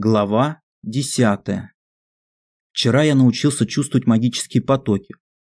Глава 10. Вчера я научился чувствовать магические потоки.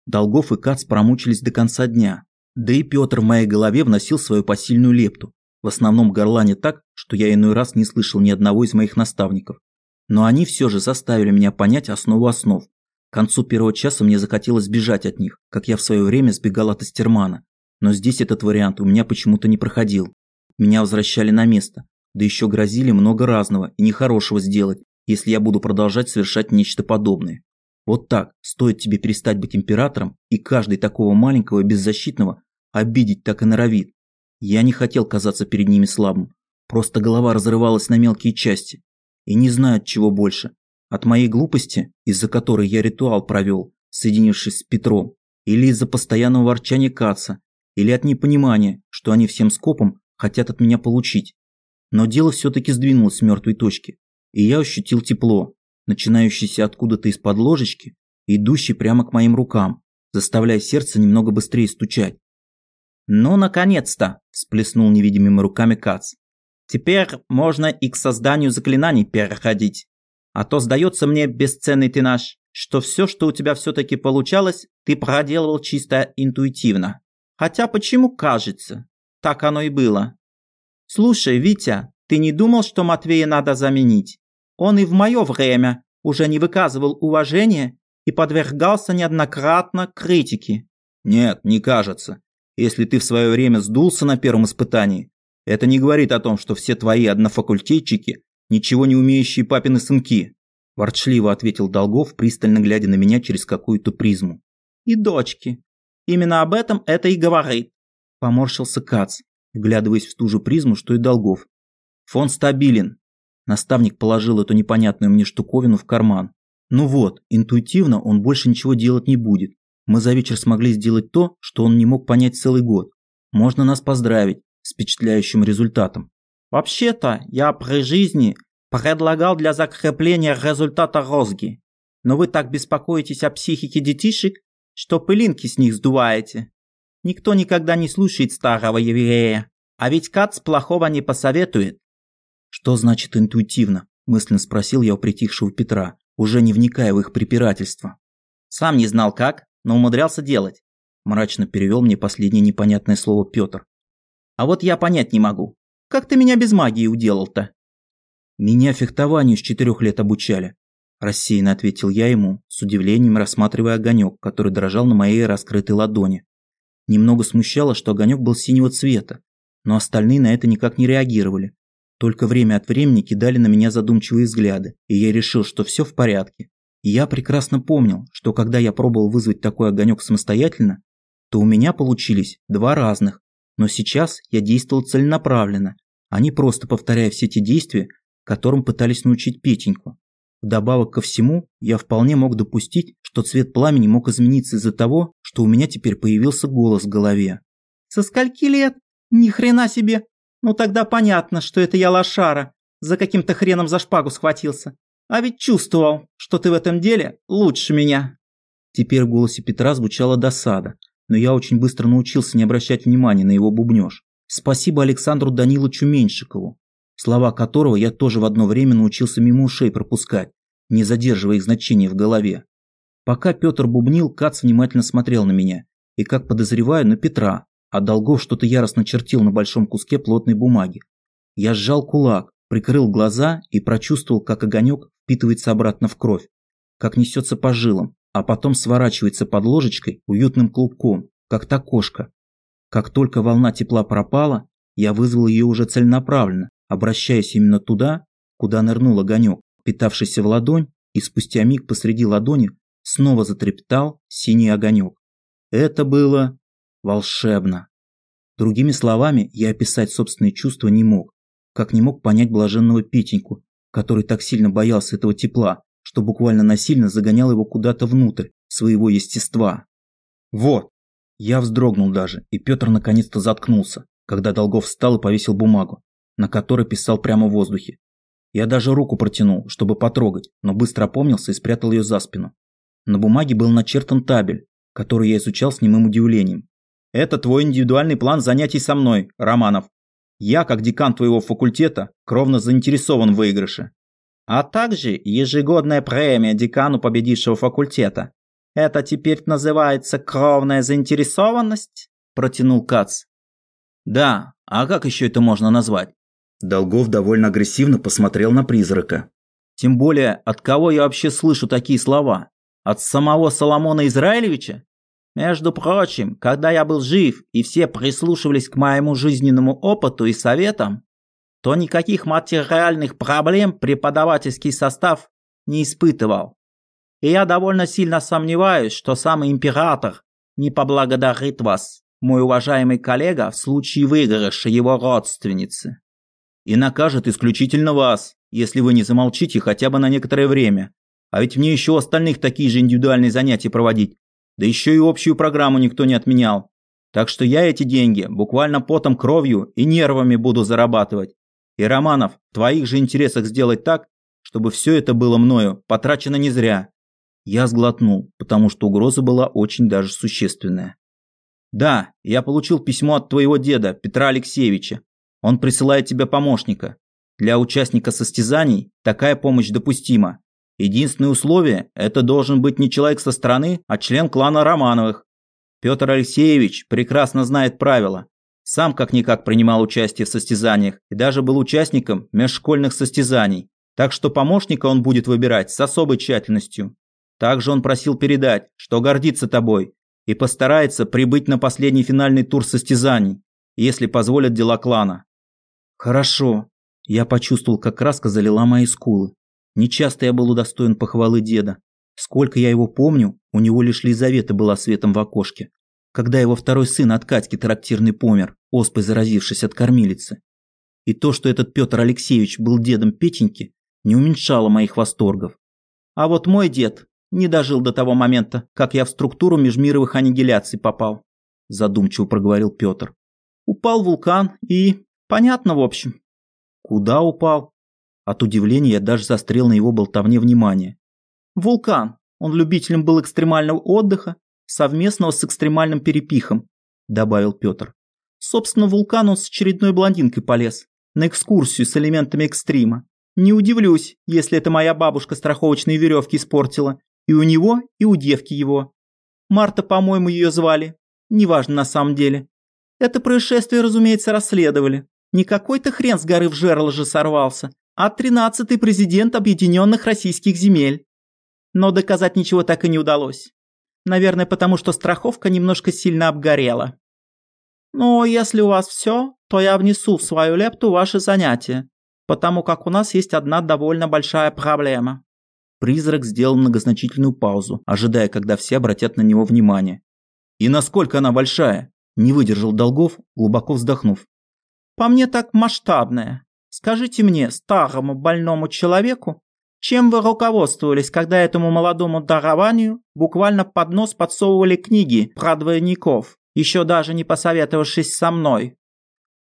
Долгов и Кац промучились до конца дня. Да и Петр в моей голове вносил свою посильную лепту. В основном горлане так, что я иной раз не слышал ни одного из моих наставников. Но они все же заставили меня понять основу основ. К концу первого часа мне захотелось бежать от них, как я в свое время сбегал от Астермана. Но здесь этот вариант у меня почему-то не проходил. Меня возвращали на место, да еще грозили много разного и нехорошего сделать, если я буду продолжать совершать нечто подобное. Вот так, стоит тебе перестать быть императором, и каждый такого маленького беззащитного обидеть так и норовит. Я не хотел казаться перед ними слабым, просто голова разрывалась на мелкие части. И не знаю от чего больше. От моей глупости, из-за которой я ритуал провел, соединившись с Петром, или из-за постоянного ворчания Каца, или от непонимания, что они всем скопом хотят от меня получить. Но дело все-таки сдвинулось с мертвой точки, и я ощутил тепло, начинающееся откуда-то из-под ложечки, идущее прямо к моим рукам, заставляя сердце немного быстрее стучать. «Ну, наконец-то!» – всплеснул невидимыми руками Кац. «Теперь можно и к созданию заклинаний переходить. А то сдается мне, бесценный ты наш, что все, что у тебя все-таки получалось, ты проделывал чисто интуитивно. Хотя почему кажется? Так оно и было. «Слушай, Витя, ты не думал, что Матвея надо заменить? Он и в мое время уже не выказывал уважения и подвергался неоднократно критике». «Нет, не кажется. Если ты в свое время сдулся на первом испытании, это не говорит о том, что все твои однофакультетчики ничего не умеющие папины сынки», ворчливо ответил Долгов, пристально глядя на меня через какую-то призму. «И дочки. Именно об этом это и говорит», поморщился Кац вглядываясь в ту же призму, что и Долгов. «Фон стабилен». Наставник положил эту непонятную мне штуковину в карман. «Ну вот, интуитивно он больше ничего делать не будет. Мы за вечер смогли сделать то, что он не мог понять целый год. Можно нас поздравить с впечатляющим результатом». «Вообще-то, я при жизни предлагал для закрепления результата розги. Но вы так беспокоитесь о психике детишек, что пылинки с них сдуваете. Никто никогда не слушает старого еврея. А ведь Кац плохого не посоветует. Что значит интуитивно? Мысленно спросил я у притихшего Петра, уже не вникая в их препирательство. Сам не знал как, но умудрялся делать. Мрачно перевел мне последнее непонятное слово Петр. А вот я понять не могу. Как ты меня без магии уделал-то? Меня фехтованию с четырех лет обучали. Рассеянно ответил я ему, с удивлением рассматривая огонек, который дрожал на моей раскрытой ладони. Немного смущало, что огонек был синего цвета, но остальные на это никак не реагировали. Только время от времени кидали на меня задумчивые взгляды, и я решил, что все в порядке. И я прекрасно помнил, что когда я пробовал вызвать такой огонек самостоятельно, то у меня получились два разных, но сейчас я действовал целенаправленно, а не просто повторяя все те действия, которым пытались научить Петеньку. Вдобавок ко всему, я вполне мог допустить, что цвет пламени мог измениться из-за того, что у меня теперь появился голос в голове. «Со скольки лет? Ни хрена себе! Ну тогда понятно, что это я лошара, за каким-то хреном за шпагу схватился. А ведь чувствовал, что ты в этом деле лучше меня». Теперь в голосе Петра звучала досада, но я очень быстро научился не обращать внимания на его бубнёж. Спасибо Александру Даниловичу Меньшикову, слова которого я тоже в одно время научился мимо ушей пропускать, не задерживая их значения в голове. Пока Петр бубнил, Кац внимательно смотрел на меня, и, как подозреваю, на Петра, а Долгов что-то яростно чертил на большом куске плотной бумаги. Я сжал кулак, прикрыл глаза и прочувствовал, как огонек впитывается обратно в кровь, как несется по жилам, а потом сворачивается под ложечкой уютным клубком, как та кошка. Как только волна тепла пропала, я вызвал ее уже целенаправленно, обращаясь именно туда, куда нырнул огонек, питавшийся в ладонь, и спустя миг посреди ладони снова затрепетал синий огонек. Это было волшебно. Другими словами, я описать собственные чувства не мог, как не мог понять блаженного Петеньку, который так сильно боялся этого тепла, что буквально насильно загонял его куда-то внутрь своего естества. Вот! Я вздрогнул даже, и Петр наконец-то заткнулся, когда Долгов встал и повесил бумагу на которой писал прямо в воздухе. Я даже руку протянул, чтобы потрогать, но быстро опомнился и спрятал ее за спину. На бумаге был начертан табель, который я изучал с немым удивлением. «Это твой индивидуальный план занятий со мной, Романов. Я, как декан твоего факультета, кровно заинтересован в выигрыше. а также ежегодная премия декану победившего факультета. Это теперь называется кровная заинтересованность?» – протянул Кац. «Да, а как еще это можно назвать?» Долгов довольно агрессивно посмотрел на призрака. «Тем более, от кого я вообще слышу такие слова? От самого Соломона Израилевича? Между прочим, когда я был жив и все прислушивались к моему жизненному опыту и советам, то никаких материальных проблем преподавательский состав не испытывал. И я довольно сильно сомневаюсь, что сам император не поблагодарит вас, мой уважаемый коллега, в случае выигрыша его родственницы. И накажет исключительно вас, если вы не замолчите хотя бы на некоторое время. А ведь мне еще остальных такие же индивидуальные занятия проводить. Да еще и общую программу никто не отменял. Так что я эти деньги буквально потом, кровью и нервами буду зарабатывать. И, Романов, в твоих же интересах сделать так, чтобы все это было мною потрачено не зря. Я сглотнул, потому что угроза была очень даже существенная. Да, я получил письмо от твоего деда, Петра Алексеевича. Он присылает тебе помощника. Для участника состязаний такая помощь допустима. Единственное условие – это должен быть не человек со стороны, а член клана Романовых. Петр Алексеевич прекрасно знает правила. Сам как-никак принимал участие в состязаниях и даже был участником межшкольных состязаний. Так что помощника он будет выбирать с особой тщательностью. Также он просил передать, что гордится тобой и постарается прибыть на последний финальный тур состязаний, если позволят дела клана. Хорошо. Я почувствовал, как краска залила мои скулы. Нечасто я был удостоен похвалы деда. Сколько я его помню, у него лишь Лизавета была светом в окошке когда его второй сын от Катьки трактирный помер, оспой заразившись от кормилицы. И то, что этот Петр Алексеевич был дедом Петеньки, не уменьшало моих восторгов. А вот мой дед не дожил до того момента, как я в структуру межмировых аннигиляций попал, задумчиво проговорил Петр. Упал вулкан и... понятно в общем. Куда упал? От удивления я даже застрял на его болтовне внимания. Вулкан. Он любителем был экстремального отдыха совместного с экстремальным перепихом», – добавил Петр. «Собственно, вулкан он с очередной блондинкой полез, на экскурсию с элементами экстрима. Не удивлюсь, если это моя бабушка страховочные веревки испортила, и у него, и у девки его. Марта, по-моему, ее звали. Неважно на самом деле. Это происшествие, разумеется, расследовали. Не какой-то хрен с горы в жерло же сорвался, а тринадцатый президент Объединенных Российских земель. Но доказать ничего так и не удалось. Наверное, потому что страховка немножко сильно обгорела. Ну, если у вас все, то я внесу в свою лепту ваши занятия, потому как у нас есть одна довольно большая проблема. Призрак сделал многозначительную паузу, ожидая, когда все обратят на него внимание. «И насколько она большая?» – не выдержал Долгов, глубоко вздохнув. «По мне так масштабная. Скажите мне, старому больному человеку, чем вы руководствовались, когда этому молодому дарованию буквально под нос подсовывали книги про двойников, еще даже не посоветовавшись со мной?»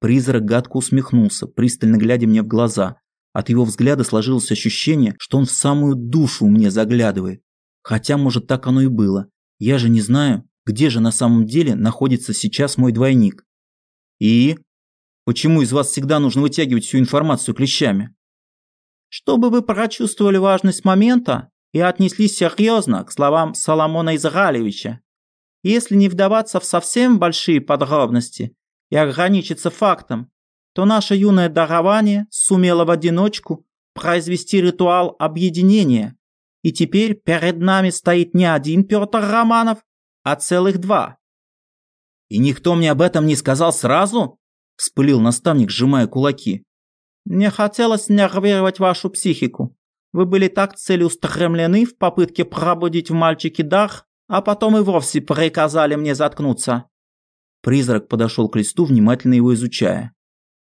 Призрак гадко усмехнулся, пристально глядя мне в глаза. От его взгляда сложилось ощущение, что он в самую душу мне заглядывает. Хотя, может, так оно и было. Я же не знаю, где же на самом деле находится сейчас мой двойник. И? Почему из вас всегда нужно вытягивать всю информацию клещами? чтобы вы прочувствовали важность момента и отнеслись серьезно к словам Соломона Израилевича. Если не вдаваться в совсем большие подробности и ограничиться фактом, то наше юное дарование сумело в одиночку произвести ритуал объединения, и теперь перед нами стоит не один Петр Романов, а целых два. «И никто мне об этом не сказал сразу?» – вспылил наставник, сжимая кулаки. Не хотелось нервировать вашу психику. Вы были так целеустремлены в попытке пробудить в мальчике дар, а потом и вовсе приказали мне заткнуться». Призрак подошел к листу, внимательно его изучая.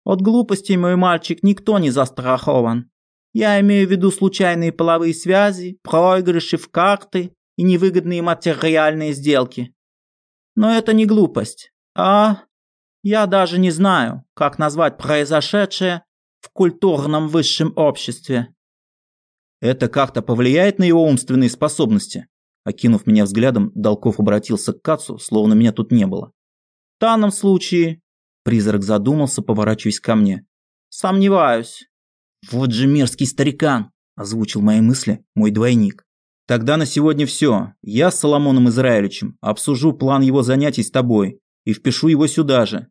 «От глупостей, мой мальчик, никто не застрахован. Я имею в виду случайные половые связи, проигрыши в карты и невыгодные материальные сделки. Но это не глупость, а... Я даже не знаю, как назвать произошедшее в культурном высшем обществе. Это как-то повлияет на его умственные способности? Окинув меня взглядом, Долков обратился к Кацу, словно меня тут не было. В данном случае... Призрак задумался, поворачиваясь ко мне. Сомневаюсь. Вот же мерзкий старикан. озвучил мои мысли мой двойник. Тогда на сегодня все. Я с Соломоном Израилевичем обсужу план его занятий с тобой и впишу его сюда же.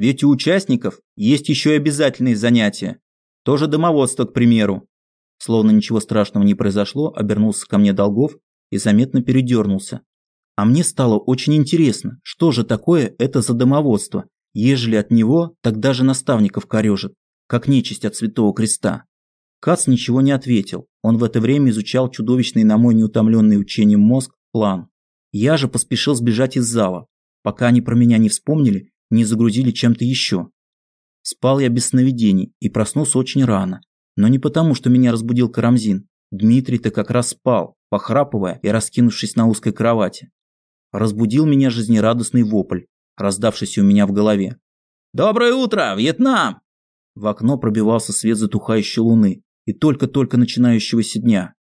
Ведь у участников есть еще и обязательные занятия. Тоже домоводство, к примеру. Словно ничего страшного не произошло, обернулся ко мне Долгов и заметно передернулся. А мне стало очень интересно, что же такое это за домоводство, ежели от него так даже наставников корежит, как нечисть от Святого Креста. Кац ничего не ответил. Он в это время изучал чудовищный на мой неутомленный учением мозг план. Я же поспешил сбежать из зала, пока они про меня не вспомнили, не загрузили чем-то еще. Спал я без сновидений и проснулся очень рано. Но не потому, что меня разбудил Карамзин. Дмитрий-то как раз спал, похрапывая и раскинувшись на узкой кровати. Разбудил меня жизнерадостный вопль, раздавшийся у меня в голове. «Доброе утро, Вьетнам!» В окно пробивался свет затухающей луны и только-только начинающегося дня.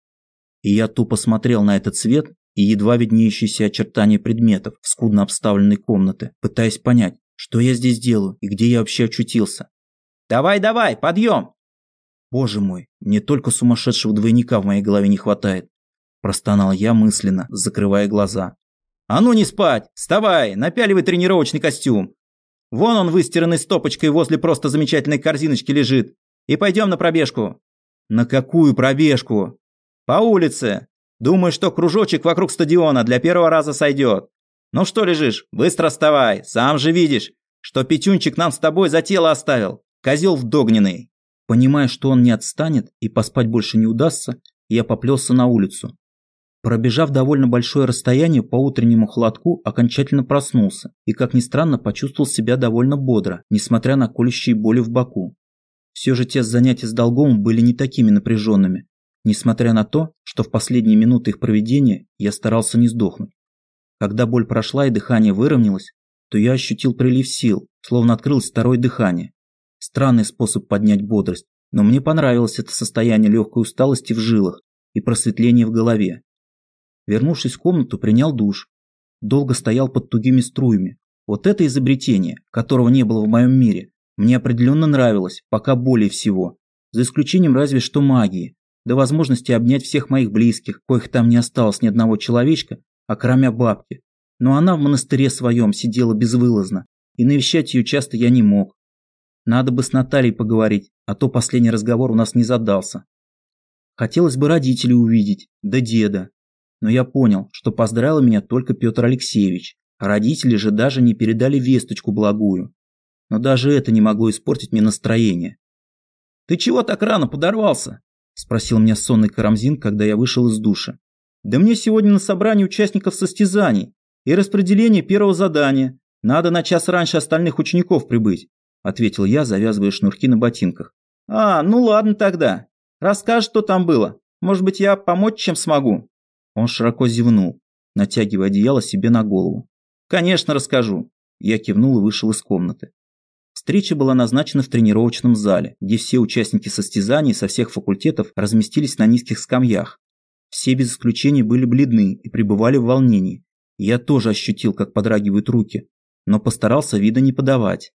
И я тупо смотрел на этот свет и едва виднеющиеся очертания предметов в скудно обставленной комнаты, пытаясь понять, что я здесь делаю и где я вообще очутился. «Давай, давай, подъем!» Боже мой, мне только сумасшедшего двойника в моей голове не хватает. Простонал я мысленно, закрывая глаза. «А ну не спать! Вставай! Напяливай тренировочный костюм! Вон он выстиранный стопочкой возле просто замечательной корзиночки лежит. И пойдем на пробежку!» «На какую пробежку?» «По улице! Думаю, что кружочек вокруг стадиона для первого раза сойдет. Ну что лежишь? Быстро вставай! Сам же видишь, что Петюнчик нам с тобой за тело оставил. Козел вдогненный!» Понимая, что он не отстанет и поспать больше не удастся, я поплелся на улицу. Пробежав довольно большое расстояние по утреннему холодку, окончательно проснулся и, как ни странно, почувствовал себя довольно бодро, несмотря на колющие боли в боку. Все же те занятия с долгом были не такими напряженными, несмотря на то, что в последние минуты их проведения я старался не сдохнуть. Когда боль прошла и дыхание выровнялось, то я ощутил прилив сил, словно открылось второе дыхание. Странный способ поднять бодрость, но мне понравилось это состояние легкой усталости в жилах и просветления в голове. Вернувшись в комнату, принял душ. Долго стоял под тугими струями. Вот это изобретение, которого не было в моем мире, мне определенно нравилось, пока более всего. За исключением разве что магии, до возможности обнять всех моих близких, коих там не осталось ни одного человечка, а кроме бабки. Но она в монастыре своем сидела безвылазно, и навещать ее часто я не мог. Надо бы с Натальей поговорить, а то последний разговор у нас не задался. Хотелось бы родителей увидеть, да деда. Но я понял, что поздравил меня только Петр Алексеевич, а родители же даже не передали весточку благую. Но даже это не могло испортить мне настроение. «Ты чего так рано подорвался?» – спросил меня сонный Карамзин, когда я вышел из душа. «Да мне сегодня на собрании участников состязаний и распределение первого задания. Надо на час раньше остальных учеников прибыть ответил я, завязывая шнурки на ботинках. А, ну ладно тогда. Расскажешь, что там было. Может быть, я помочь чем смогу. Он широко зевнул, натягивая одеяло себе на голову. Конечно, расскажу. Я кивнул и вышел из комнаты. Встреча была назначена в тренировочном зале, где все участники состязаний со всех факультетов разместились на низких скамьях. Все без исключения были бледны и пребывали в волнении. Я тоже ощутил, как подрагивают руки, но постарался вида не подавать.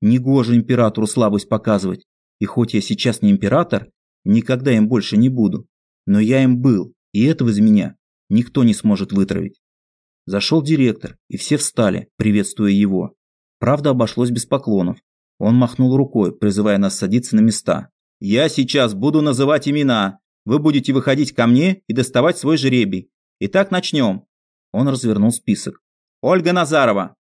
Негоже императору слабость показывать. И хоть я сейчас не император, никогда им больше не буду. Но я им был, и этого из меня никто не сможет вытравить. Зашел директор, и все встали, приветствуя его. Правда, обошлось без поклонов. Он махнул рукой, призывая нас садиться на места. «Я сейчас буду называть имена. Вы будете выходить ко мне и доставать свой жребий. Итак, начнем». Он развернул список. «Ольга Назарова,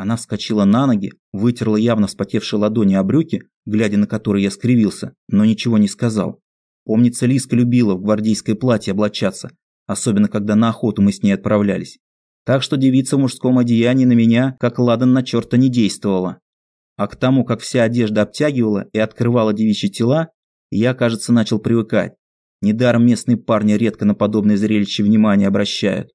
она вскочила на ноги, вытерла явно вспотевшие ладони о брюки, глядя на которые я скривился, но ничего не сказал. Помнится, Лиска любила в гвардейское платье облачаться, особенно когда на охоту мы с ней отправлялись. Так что девица в мужском одеянии на меня, как ладан на черта, не действовала. А к тому, как вся одежда обтягивала и открывала девичьи тела, я, кажется, начал привыкать. Недаром местные парни редко на подобное зрелище внимание обращают.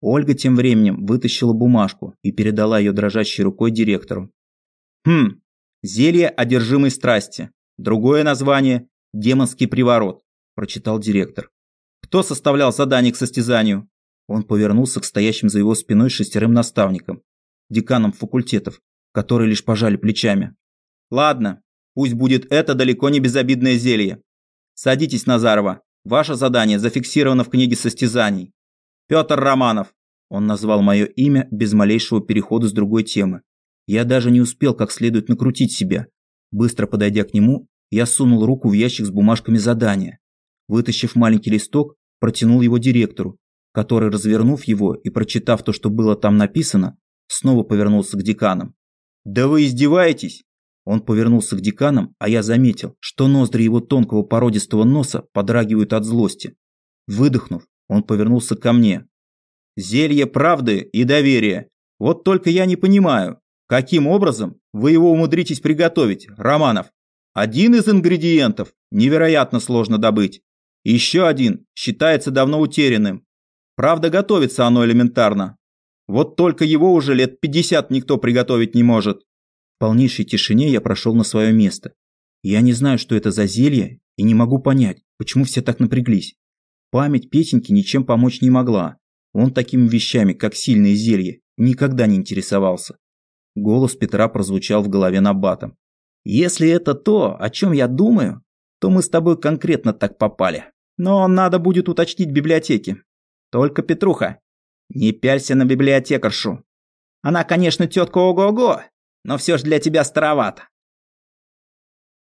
Ольга тем временем вытащила бумажку и передала ее дрожащей рукой директору. «Хм, зелье одержимой страсти. Другое название – демонский приворот», – прочитал директор. «Кто составлял задание к состязанию?» Он повернулся к стоящим за его спиной шестерым наставникам, деканам факультетов, которые лишь пожали плечами. «Ладно, пусть будет это далеко не безобидное зелье. Садитесь, Назарова. Ваше задание зафиксировано в книге состязаний. Петр Романов. Он назвал мое имя без малейшего перехода с другой темы. Я даже не успел как следует накрутить себя. Быстро подойдя к нему, я сунул руку в ящик с бумажками задания. Вытащив маленький листок, протянул его директору, который, развернув его и прочитав то, что было там написано, снова повернулся к деканам. «Да вы издеваетесь?» Он повернулся к деканам, а я заметил, что ноздри его тонкого породистого носа подрагивают от злости. Выдохнув, он повернулся ко мне. «Зелье правды и доверия. Вот только я не понимаю, каким образом вы его умудритесь приготовить, Романов? Один из ингредиентов невероятно сложно добыть. Еще один считается давно утерянным. Правда, готовится оно элементарно. Вот только его уже лет 50 никто приготовить не может. Полнейшей тишине я прошел на свое место. Я не знаю, что это за зелье, и не могу понять, почему все так напряглись. Память Петеньки ничем помочь не могла. Он такими вещами, как сильные зелья, никогда не интересовался. Голос Петра прозвучал в голове набатом. «Если это то, о чем я думаю, то мы с тобой конкретно так попали. Но надо будет уточнить в библиотеке. Только, Петруха, не пялься на библиотекаршу. Она, конечно, тетка ого-го, но все же для тебя старовато.